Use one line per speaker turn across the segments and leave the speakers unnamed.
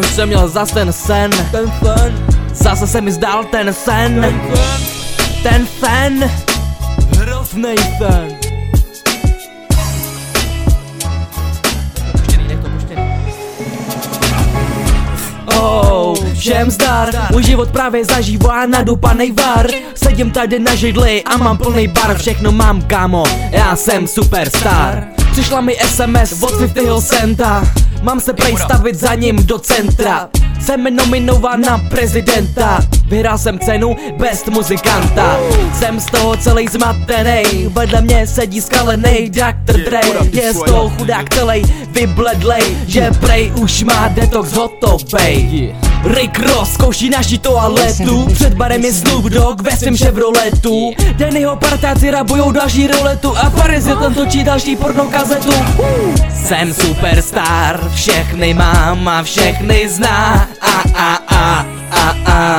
Už jsem měl zas ten sen,
Ten sen,
zase se mi zdál ten sen,
ten sen,
ten sen.
hroznej sen.
všem zdar, můj život právě zažívá nadupanej var. Sedím tady na židli a mám plný bar, všechno mám kámo, já jsem superstar. Přišla mi SMS od 50 centa, mám se prej stavit za ním do centra. Jsem nominován na prezidenta. Vyhrál jsem cenu best muzikanta. Jsem z toho celý zmatenej Vedle mě sedí skalenej Dr. Dre. Je z toho chudák celý vybledlej Že prej už má detox hotovej Rick Ross zkouší naši toaletu Před barem je Snoop Dogg ve svém Chevroletu Dannyho partáci rabujou další roletu A Paris je ten točí další porno kazetu Jsem superstar, všechny mám a všechny zná a a a a a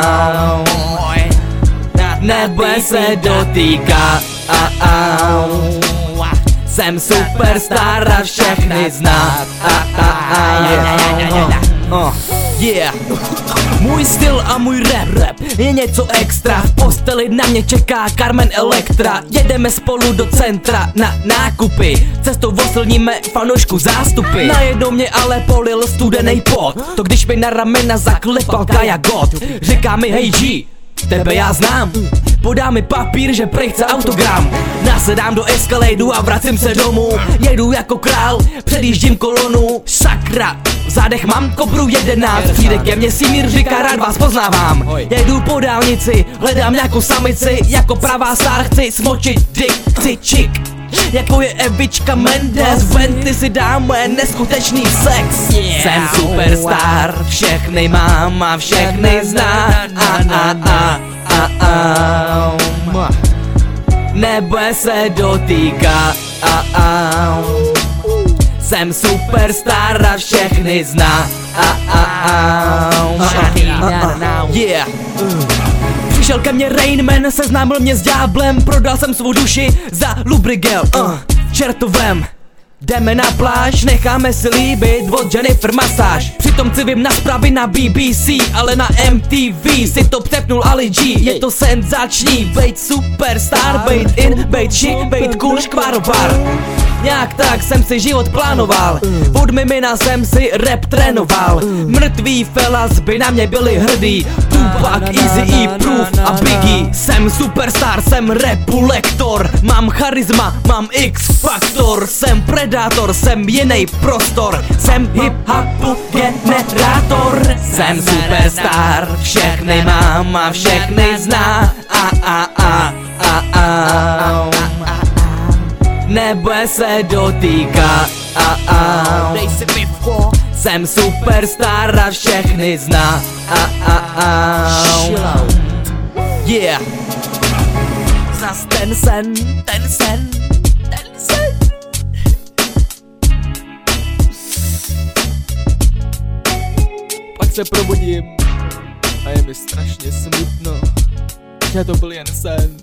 Nebe se dotýká a a Jsem superstar a všechny zná a a a Oh, Yeah. Můj styl a můj rap, rap je něco extra. V posteli na mě čeká Carmen Electra. Jedeme spolu do centra na nákupy. Cestou vosilníme fanoušku zástupy. Najednou mě ale polil studený pot. To když mi na ramena zaklepal Kaja God Říká mi hej G, Tebe já znám. Podá mi papír, že prej chce autogram. Nasedám do Escaladu a vracím se domů. Jedu jako král, předjíždím kolonu. Sakra, v zádech mám kobru 11 Přijde ke mně Simír, říká rád vás poznávám. Jedu po dálnici, hledám nějakou samici. Jako pravá star chci smočit dick, chci čik. Jako je Evička Mendes Venty si dáme neskutečný sex. Jsem superstar, všechny mám a všechny zná a, a, a, a, a. Nebe se dotýká. A, a. Jsem superstar a všechny zná. A, a, a. Yeah. Přišel ke mně Rainman, seznámil mě s ďáblem. Prodal jsem svou duši za lubrigel uh, Čertovem Jdeme na pláž, necháme si líbit od Jennifer masáž. Přitom civím na zprávy na BBC, ale na MTV si to přepnul Ali G. Je to senzační, bejt superstar, bejt in, bejt chic, bejt cool, škvarovar Nějak tak jsem si život plánoval? Od mimina jsem si rap trénoval. Mrtví fellas by na mě byli hrdí. Tupac, Easy E, Proof a Biggie. Jsem superstar, jsem rapu lektor Mám charisma, mám X-faktor Jsem predátor, jsem jiný prostor. Jsem hip-hopu generátor. Jsem superstar, všechny mám a všechny zná. A a a a a Nebe se dotýká. A a.
Dej si pivko,
Jsem superstar a všechny zná. A a a. Yeah. Zas ten sen, ten sen, ten sen.
Pak se probudím. A je mi strašně smutno, že to byl jen sen.